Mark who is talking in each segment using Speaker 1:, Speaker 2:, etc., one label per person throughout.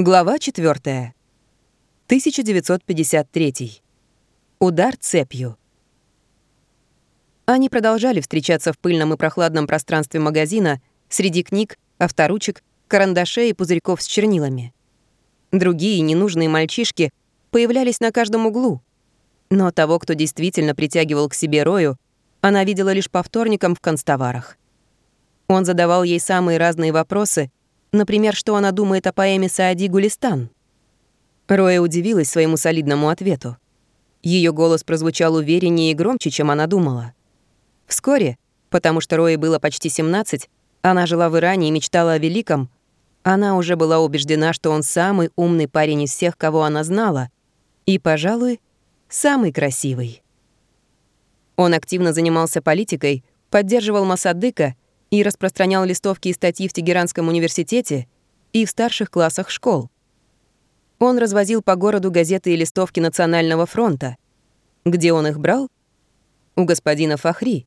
Speaker 1: Глава 4. 1953. Удар цепью. Они продолжали встречаться в пыльном и прохладном пространстве магазина среди книг, авторучек, карандашей и пузырьков с чернилами. Другие ненужные мальчишки появлялись на каждом углу. Но того, кто действительно притягивал к себе Рою, она видела лишь по вторникам в констоварах. Он задавал ей самые разные вопросы — Например, что она думает о поэме Саади Гулистан. Роя удивилась своему солидному ответу. Ее голос прозвучал увереннее и громче, чем она думала. Вскоре, потому что Рое было почти 17, она жила в Иране и мечтала о великом, она уже была убеждена, что он самый умный парень из всех, кого она знала, и, пожалуй, самый красивый. Он активно занимался политикой, поддерживал Масадыка — и распространял листовки и статьи в Тегеранском университете и в старших классах школ. Он развозил по городу газеты и листовки Национального фронта. Где он их брал? У господина Фахри.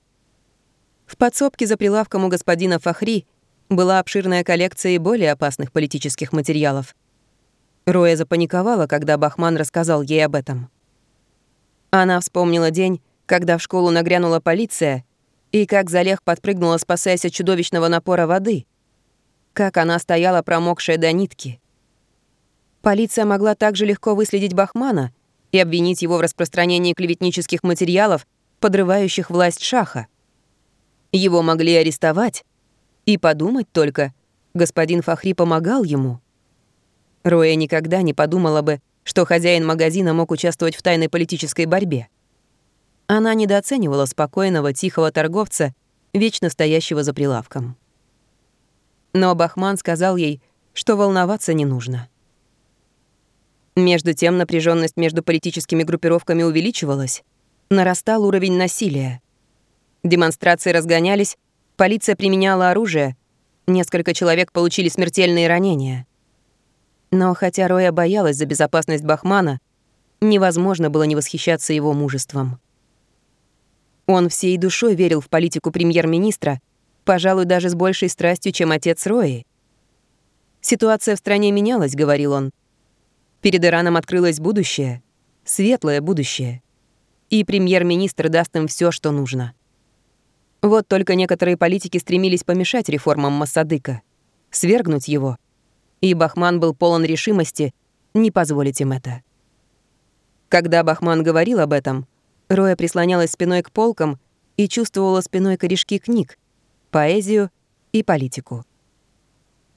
Speaker 1: В подсобке за прилавком у господина Фахри была обширная коллекция и более опасных политических материалов. Роя запаниковала, когда Бахман рассказал ей об этом. Она вспомнила день, когда в школу нагрянула полиция — и как Залех подпрыгнула, спасаясь от чудовищного напора воды. Как она стояла, промокшая до нитки. Полиция могла также легко выследить Бахмана и обвинить его в распространении клеветнических материалов, подрывающих власть Шаха. Его могли арестовать. И подумать только, господин Фахри помогал ему. Роя никогда не подумала бы, что хозяин магазина мог участвовать в тайной политической борьбе. Она недооценивала спокойного, тихого торговца, вечно стоящего за прилавком. Но Бахман сказал ей, что волноваться не нужно. Между тем напряженность между политическими группировками увеличивалась, нарастал уровень насилия. Демонстрации разгонялись, полиция применяла оружие, несколько человек получили смертельные ранения. Но хотя Роя боялась за безопасность Бахмана, невозможно было не восхищаться его мужеством. Он всей душой верил в политику премьер-министра, пожалуй, даже с большей страстью, чем отец Рои. «Ситуация в стране менялась», — говорил он. «Перед Ираном открылось будущее, светлое будущее. И премьер-министр даст им все, что нужно». Вот только некоторые политики стремились помешать реформам Массадыка, свергнуть его. И Бахман был полон решимости не позволить им это. Когда Бахман говорил об этом, Роя прислонялась спиной к полкам и чувствовала спиной корешки книг, поэзию и политику.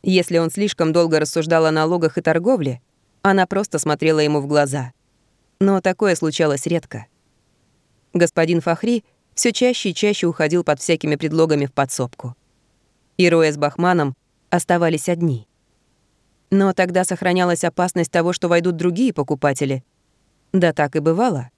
Speaker 1: Если он слишком долго рассуждал о налогах и торговле, она просто смотрела ему в глаза. Но такое случалось редко. Господин Фахри все чаще и чаще уходил под всякими предлогами в подсобку. И Роя с Бахманом оставались одни. Но тогда сохранялась опасность того, что войдут другие покупатели. Да так и бывало.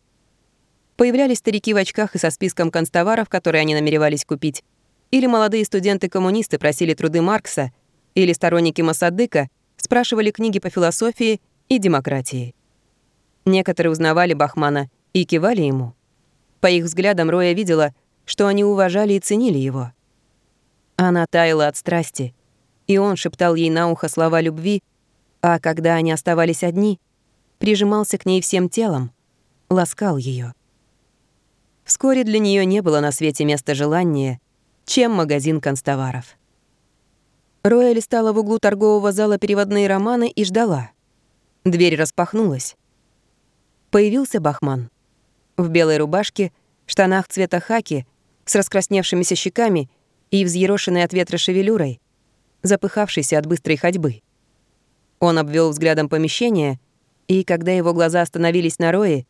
Speaker 1: Появлялись старики в очках и со списком констоваров, которые они намеревались купить. Или молодые студенты-коммунисты просили труды Маркса, или сторонники Масадыка спрашивали книги по философии и демократии. Некоторые узнавали Бахмана и кивали ему. По их взглядам Роя видела, что они уважали и ценили его. Она таяла от страсти, и он шептал ей на ухо слова любви, а когда они оставались одни, прижимался к ней всем телом, ласкал ее. Вскоре для нее не было на свете места желания, чем магазин констоваров. Роя листала в углу торгового зала переводные романы и ждала. Дверь распахнулась. Появился Бахман. В белой рубашке, штанах цвета хаки, с раскрасневшимися щеками и взъерошенной от ветра шевелюрой, запыхавшийся от быстрой ходьбы. Он обвел взглядом помещение, и когда его глаза остановились на Рое,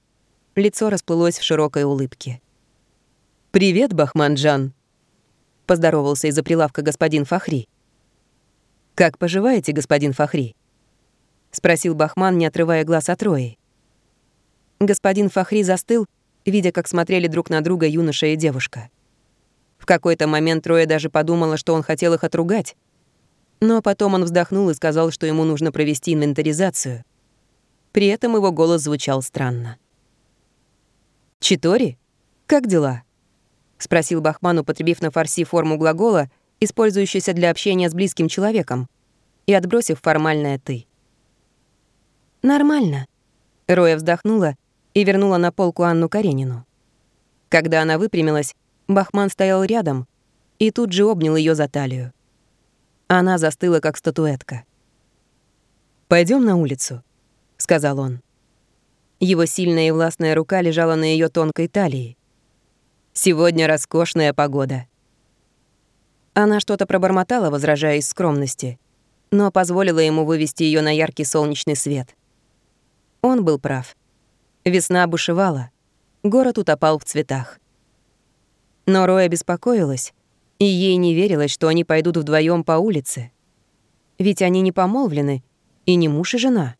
Speaker 1: лицо расплылось в широкой улыбке. «Привет, Бахманджан», — поздоровался из-за прилавка господин Фахри. «Как поживаете, господин Фахри?» — спросил Бахман, не отрывая глаз от Рои. Господин Фахри застыл, видя, как смотрели друг на друга юноша и девушка. В какой-то момент Роя даже подумала, что он хотел их отругать. Но потом он вздохнул и сказал, что ему нужно провести инвентаризацию. При этом его голос звучал странно. «Читори? Как дела?» — спросил Бахман, употребив на фарси форму глагола, использующуюся для общения с близким человеком, и отбросив формальное «ты». «Нормально». Роя вздохнула и вернула на полку Анну Каренину. Когда она выпрямилась, Бахман стоял рядом и тут же обнял ее за талию. Она застыла, как статуэтка. Пойдем на улицу», — сказал он. Его сильная и властная рука лежала на ее тонкой талии. «Сегодня роскошная погода». Она что-то пробормотала, возражая из скромности, но позволила ему вывести ее на яркий солнечный свет. Он был прав. Весна бушевала, город утопал в цветах. Но Роя беспокоилась, и ей не верилось, что они пойдут вдвоем по улице. Ведь они не помолвлены, и не муж и жена.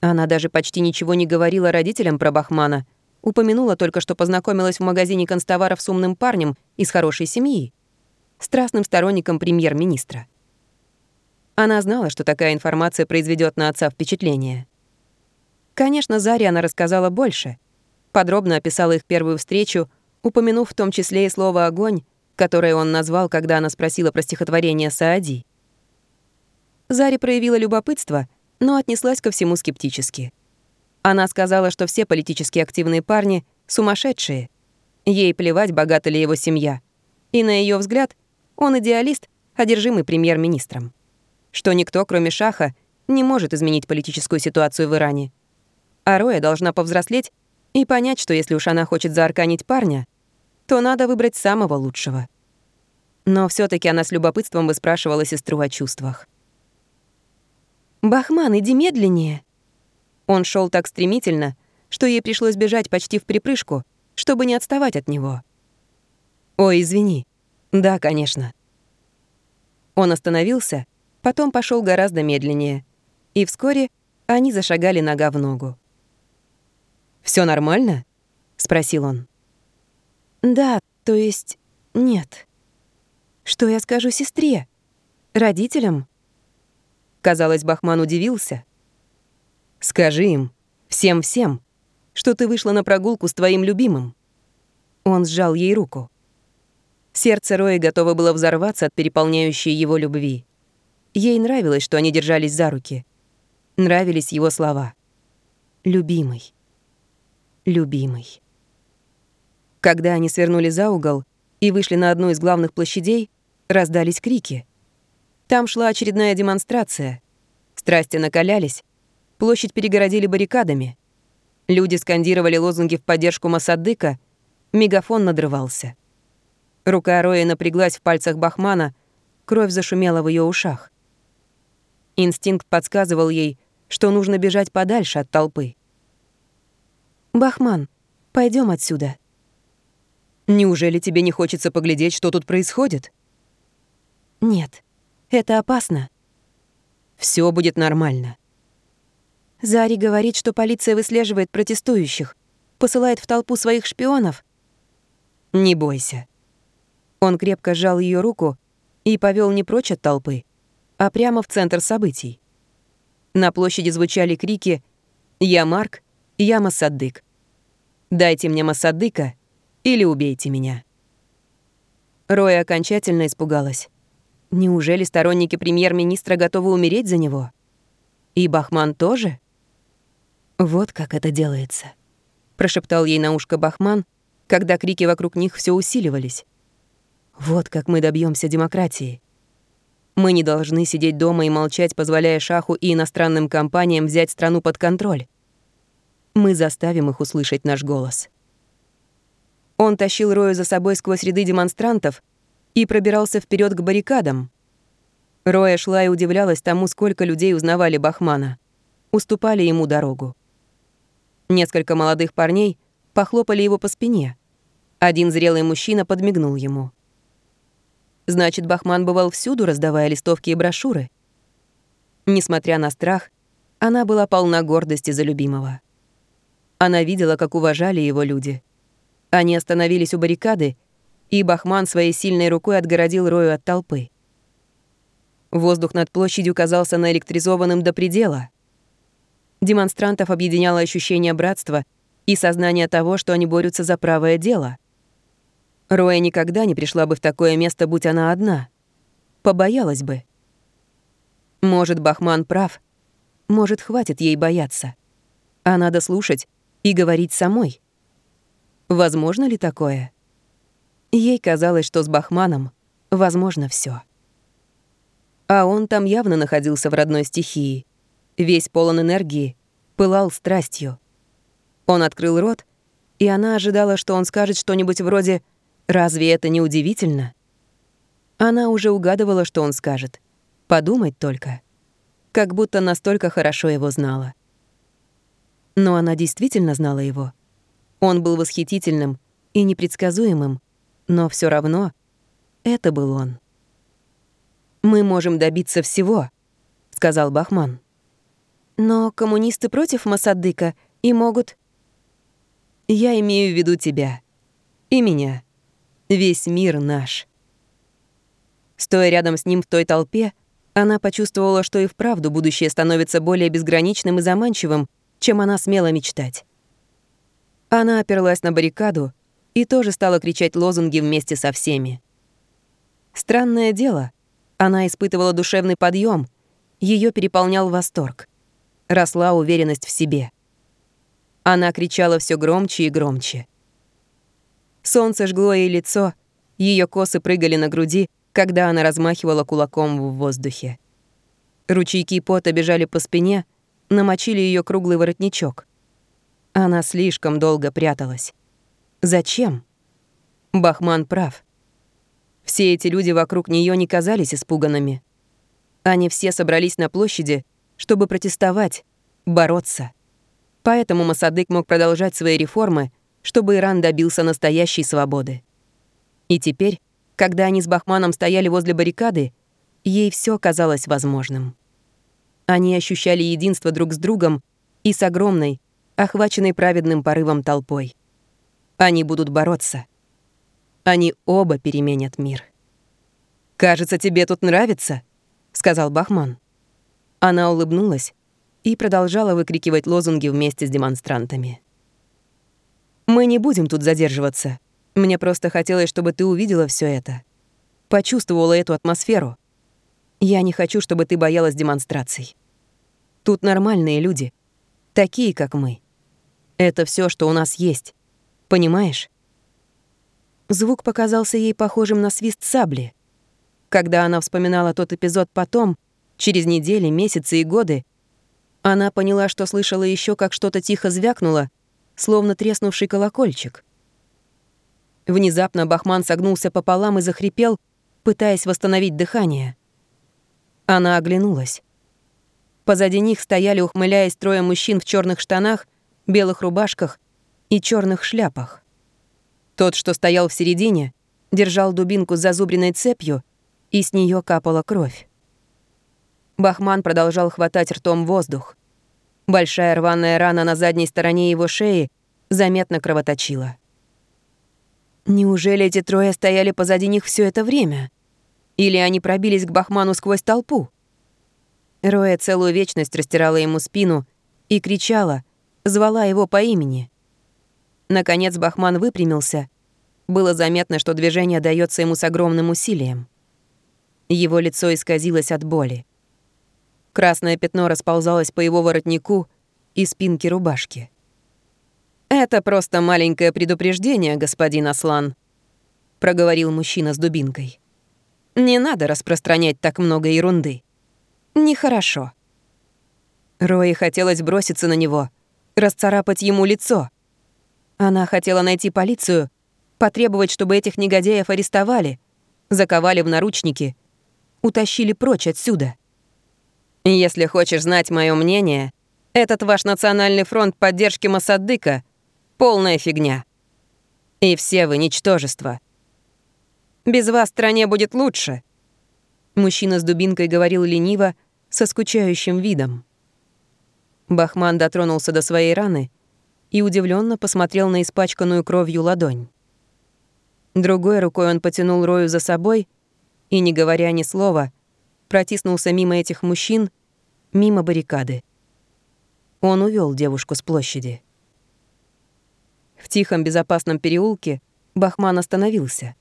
Speaker 1: Она даже почти ничего не говорила родителям про Бахмана, упомянула только, что познакомилась в магазине констоваров с умным парнем из хорошей семьи, страстным сторонником премьер-министра. Она знала, что такая информация произведет на отца впечатление. Конечно, Заре она рассказала больше. Подробно описала их первую встречу, упомянув в том числе и слово «огонь», которое он назвал, когда она спросила про стихотворение Саади. Заре проявила любопытство, но отнеслась ко всему скептически. Она сказала, что все политически активные парни — сумасшедшие. Ей плевать, богата ли его семья. И на ее взгляд, он идеалист, одержимый премьер-министром. Что никто, кроме Шаха, не может изменить политическую ситуацию в Иране. А Роя должна повзрослеть и понять, что если уж она хочет заарканить парня, то надо выбрать самого лучшего. Но все таки она с любопытством выспрашивала сестру о чувствах. «Бахман, иди медленнее!» Он шел так стремительно, что ей пришлось бежать почти в припрыжку, чтобы не отставать от него. «Ой, извини. Да, конечно». Он остановился, потом пошел гораздо медленнее, и вскоре они зашагали нога в ногу. Все нормально?» — спросил он. «Да, то есть нет. Что я скажу сестре? Родителям?» Казалось, Бахман удивился. «Скажи им, всем-всем, что ты вышла на прогулку с твоим любимым». Он сжал ей руку. Сердце Рои готово было взорваться от переполняющей его любви. Ей нравилось, что они держались за руки. Нравились его слова. «Любимый. Любимый». Когда они свернули за угол и вышли на одну из главных площадей, раздались крики — там шла очередная демонстрация. Страсти накалялись. Площадь перегородили баррикадами. Люди скандировали лозунги в поддержку Масадыка. Мегафон надрывался. Рука Роя напряглась в пальцах Бахмана, кровь зашумела в ее ушах. Инстинкт подсказывал ей, что нужно бежать подальше от толпы. «Бахман, пойдем отсюда». «Неужели тебе не хочется поглядеть, что тут происходит?» «Нет. Это опасно. Все будет нормально. Зари говорит, что полиция выслеживает протестующих, посылает в толпу своих шпионов. Не бойся. Он крепко сжал ее руку и повел не прочь от толпы, а прямо в центр событий. На площади звучали крики «Я Марк, я Масаддык». «Дайте мне Масаддыка или убейте меня». Роя окончательно испугалась. Неужели сторонники премьер-министра готовы умереть за него? И Бахман тоже? Вот как это делается, прошептал ей на ушко Бахман, когда крики вокруг них все усиливались. Вот как мы добьемся демократии. Мы не должны сидеть дома и молчать, позволяя Шаху и иностранным компаниям взять страну под контроль. Мы заставим их услышать наш голос. Он тащил Рою за собой сквозь ряды демонстрантов, и пробирался вперед к баррикадам. Роя шла и удивлялась тому, сколько людей узнавали Бахмана. Уступали ему дорогу. Несколько молодых парней похлопали его по спине. Один зрелый мужчина подмигнул ему. Значит, Бахман бывал всюду, раздавая листовки и брошюры. Несмотря на страх, она была полна гордости за любимого. Она видела, как уважали его люди. Они остановились у баррикады и Бахман своей сильной рукой отгородил Рою от толпы. Воздух над площадью казался наэлектризованным до предела. Демонстрантов объединяло ощущение братства и сознание того, что они борются за правое дело. Роя никогда не пришла бы в такое место, будь она одна. Побоялась бы. Может, Бахман прав. Может, хватит ей бояться. А надо слушать и говорить самой. Возможно ли такое? Ей казалось, что с Бахманом возможно все. А он там явно находился в родной стихии. Весь полон энергии, пылал страстью. Он открыл рот, и она ожидала, что он скажет что-нибудь вроде «Разве это не удивительно?» Она уже угадывала, что он скажет. Подумать только. Как будто настолько хорошо его знала. Но она действительно знала его. Он был восхитительным и непредсказуемым, но все равно это был он. «Мы можем добиться всего», — сказал Бахман. «Но коммунисты против Масадыка и могут...» «Я имею в виду тебя. И меня. Весь мир наш». Стоя рядом с ним в той толпе, она почувствовала, что и вправду будущее становится более безграничным и заманчивым, чем она смела мечтать. Она оперлась на баррикаду и тоже стала кричать лозунги вместе со всеми. Странное дело, она испытывала душевный подъем, ее переполнял восторг. Росла уверенность в себе. Она кричала все громче и громче. Солнце жгло ей лицо, ее косы прыгали на груди, когда она размахивала кулаком в воздухе. Ручейки пота бежали по спине, намочили ее круглый воротничок. Она слишком долго пряталась. Зачем? Бахман прав. Все эти люди вокруг нее не казались испуганными. Они все собрались на площади, чтобы протестовать, бороться. Поэтому Масадык мог продолжать свои реформы, чтобы Иран добился настоящей свободы. И теперь когда они с Бахманом стояли возле баррикады, ей все казалось возможным. Они ощущали единство друг с другом и с огромной, охваченной праведным порывом толпой. Они будут бороться. Они оба переменят мир. «Кажется, тебе тут нравится», — сказал Бахман. Она улыбнулась и продолжала выкрикивать лозунги вместе с демонстрантами. «Мы не будем тут задерживаться», мне просто хотелось, чтобы ты увидела все это. Почувствовала эту атмосферу. Я не хочу, чтобы ты боялась демонстраций. Тут нормальные люди. Такие, как мы. Это все, что у нас есть. Понимаешь? Звук показался ей похожим на свист сабли. Когда она вспоминала тот эпизод потом, через недели, месяцы и годы, она поняла, что слышала еще, как что-то тихо звякнуло, словно треснувший колокольчик. Внезапно Бахман согнулся пополам и захрипел, пытаясь восстановить дыхание. Она оглянулась. Позади них стояли, ухмыляясь, трое мужчин в черных штанах, белых рубашках и черных шляпах. Тот, что стоял в середине, держал дубинку с зазубренной цепью, и с нее капала кровь. Бахман продолжал хватать ртом воздух. Большая рваная рана на задней стороне его шеи заметно кровоточила. Неужели эти трое стояли позади них все это время? Или они пробились к Бахману сквозь толпу? Роя целую вечность растирала ему спину и кричала, звала его по имени. Наконец Бахман выпрямился. Было заметно, что движение дается ему с огромным усилием. Его лицо исказилось от боли. Красное пятно расползалось по его воротнику и спинке рубашки. «Это просто маленькое предупреждение, господин Аслан», — проговорил мужчина с дубинкой. «Не надо распространять так много ерунды. Нехорошо». Рои хотелось броситься на него, расцарапать ему лицо. Она хотела найти полицию, потребовать, чтобы этих негодяев арестовали, заковали в наручники, утащили прочь отсюда. «Если хочешь знать мое мнение, этот ваш национальный фронт поддержки Масаддыка — Полная фигня. И все вы ничтожество. Без вас стране будет лучше. Мужчина с дубинкой говорил лениво, со скучающим видом. Бахман дотронулся до своей раны и удивленно посмотрел на испачканную кровью ладонь. Другой рукой он потянул Рою за собой и, не говоря ни слова, протиснулся мимо этих мужчин, мимо баррикады. Он увел девушку с площади. В тихом безопасном переулке Бахман остановился.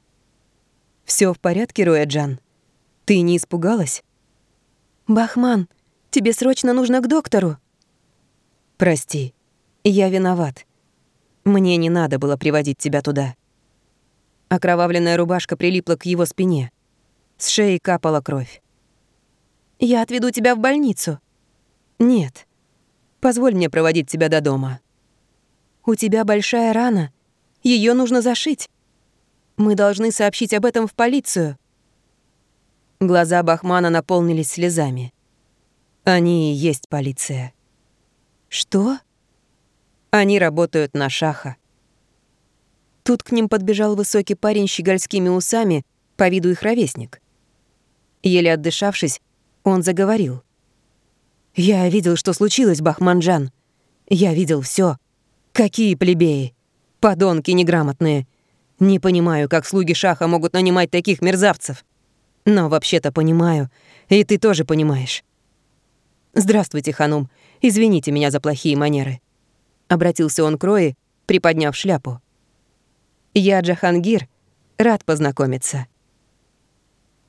Speaker 1: Все в порядке, Роя Джан? Ты не испугалась?» «Бахман, Тебе срочно нужно к доктору». «Прости, я виноват. Мне не надо было приводить тебя туда». Окровавленная рубашка прилипла к его спине. С шеи капала кровь. «Я отведу тебя в больницу». «Нет. Позволь мне проводить тебя до дома». «У тебя большая рана. Ее нужно зашить. Мы должны сообщить об этом в полицию». Глаза Бахмана наполнились слезами. Они и есть полиция. Что? Они работают на шаха. Тут к ним подбежал высокий парень с щегольскими усами, по виду их ровесник. Еле отдышавшись, он заговорил. «Я видел, что случилось, Бахманджан. Я видел все. Какие плебеи! Подонки неграмотные! Не понимаю, как слуги Шаха могут нанимать таких мерзавцев. Но вообще-то понимаю, и ты тоже понимаешь. «Здравствуйте, ханум. Извините меня за плохие манеры». Обратился он к Рои, приподняв шляпу. «Я Джахангир. Рад познакомиться».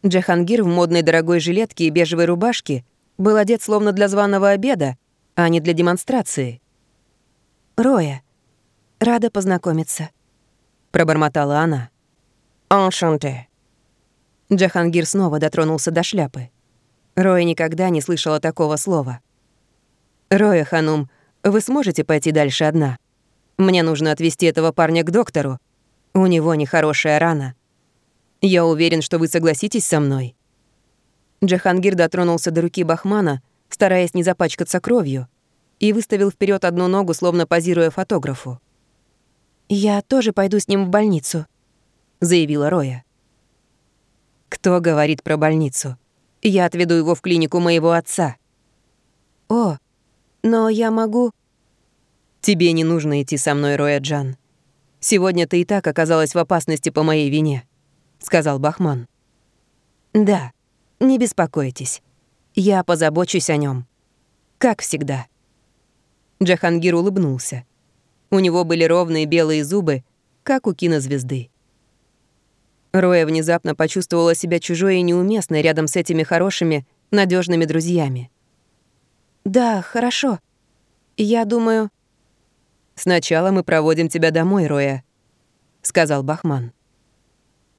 Speaker 1: Джахангир в модной дорогой жилетке и бежевой рубашке был одет словно для званого обеда, а не для демонстрации. «Роя, рада познакомиться», — пробормотала она. «Enchanté». Джахангир снова дотронулся до шляпы. Роя никогда не слышала такого слова. «Роя, Ханум, вы сможете пойти дальше одна? Мне нужно отвезти этого парня к доктору. У него нехорошая рана. Я уверен, что вы согласитесь со мной». Джахангир дотронулся до руки Бахмана, стараясь не запачкаться кровью, и выставил вперед одну ногу, словно позируя фотографу. «Я тоже пойду с ним в больницу», — заявила Роя. «Кто говорит про больницу? Я отведу его в клинику моего отца». «О, но я могу...» «Тебе не нужно идти со мной, Роя Джан. Сегодня ты и так оказалась в опасности по моей вине», — сказал Бахман. «Да, не беспокойтесь. Я позабочусь о нем, Как всегда». Джахангир улыбнулся. У него были ровные белые зубы, как у кинозвезды. Роя внезапно почувствовала себя чужой и неуместной рядом с этими хорошими, надежными друзьями. «Да, хорошо. Я думаю...» «Сначала мы проводим тебя домой, Роя», — сказал Бахман.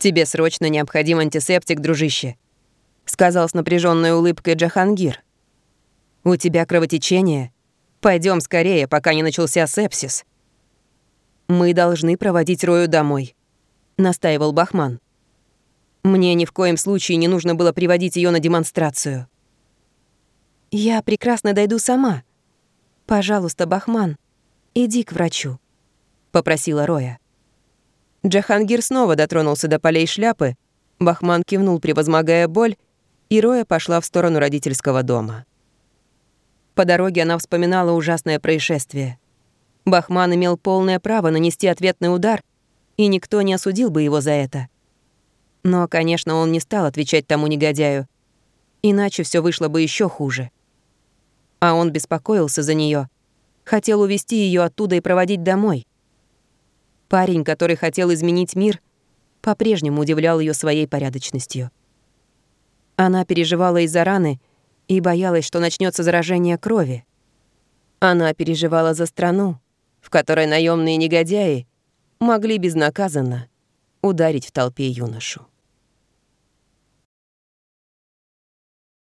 Speaker 1: «Тебе срочно необходим антисептик, дружище», — сказал с напряженной улыбкой Джахангир. «У тебя кровотечение. Пойдем скорее, пока не начался сепсис». «Мы должны проводить Рою домой», — настаивал Бахман. Мне ни в коем случае не нужно было приводить ее на демонстрацию. «Я прекрасно дойду сама. Пожалуйста, Бахман, иди к врачу», — попросила Роя. Джахангир снова дотронулся до полей шляпы, Бахман кивнул, превозмогая боль, и Роя пошла в сторону родительского дома. По дороге она вспоминала ужасное происшествие. Бахман имел полное право нанести ответный удар, и никто не осудил бы его за это. Но, конечно, он не стал отвечать тому негодяю. Иначе все вышло бы еще хуже. А он беспокоился за нее, хотел увести ее оттуда и проводить домой. Парень, который хотел изменить мир, по-прежнему удивлял ее своей порядочностью. Она переживала из-за раны и боялась, что начнется заражение крови. Она переживала за страну, в которой наемные негодяи могли безнаказанно ударить в толпе юношу.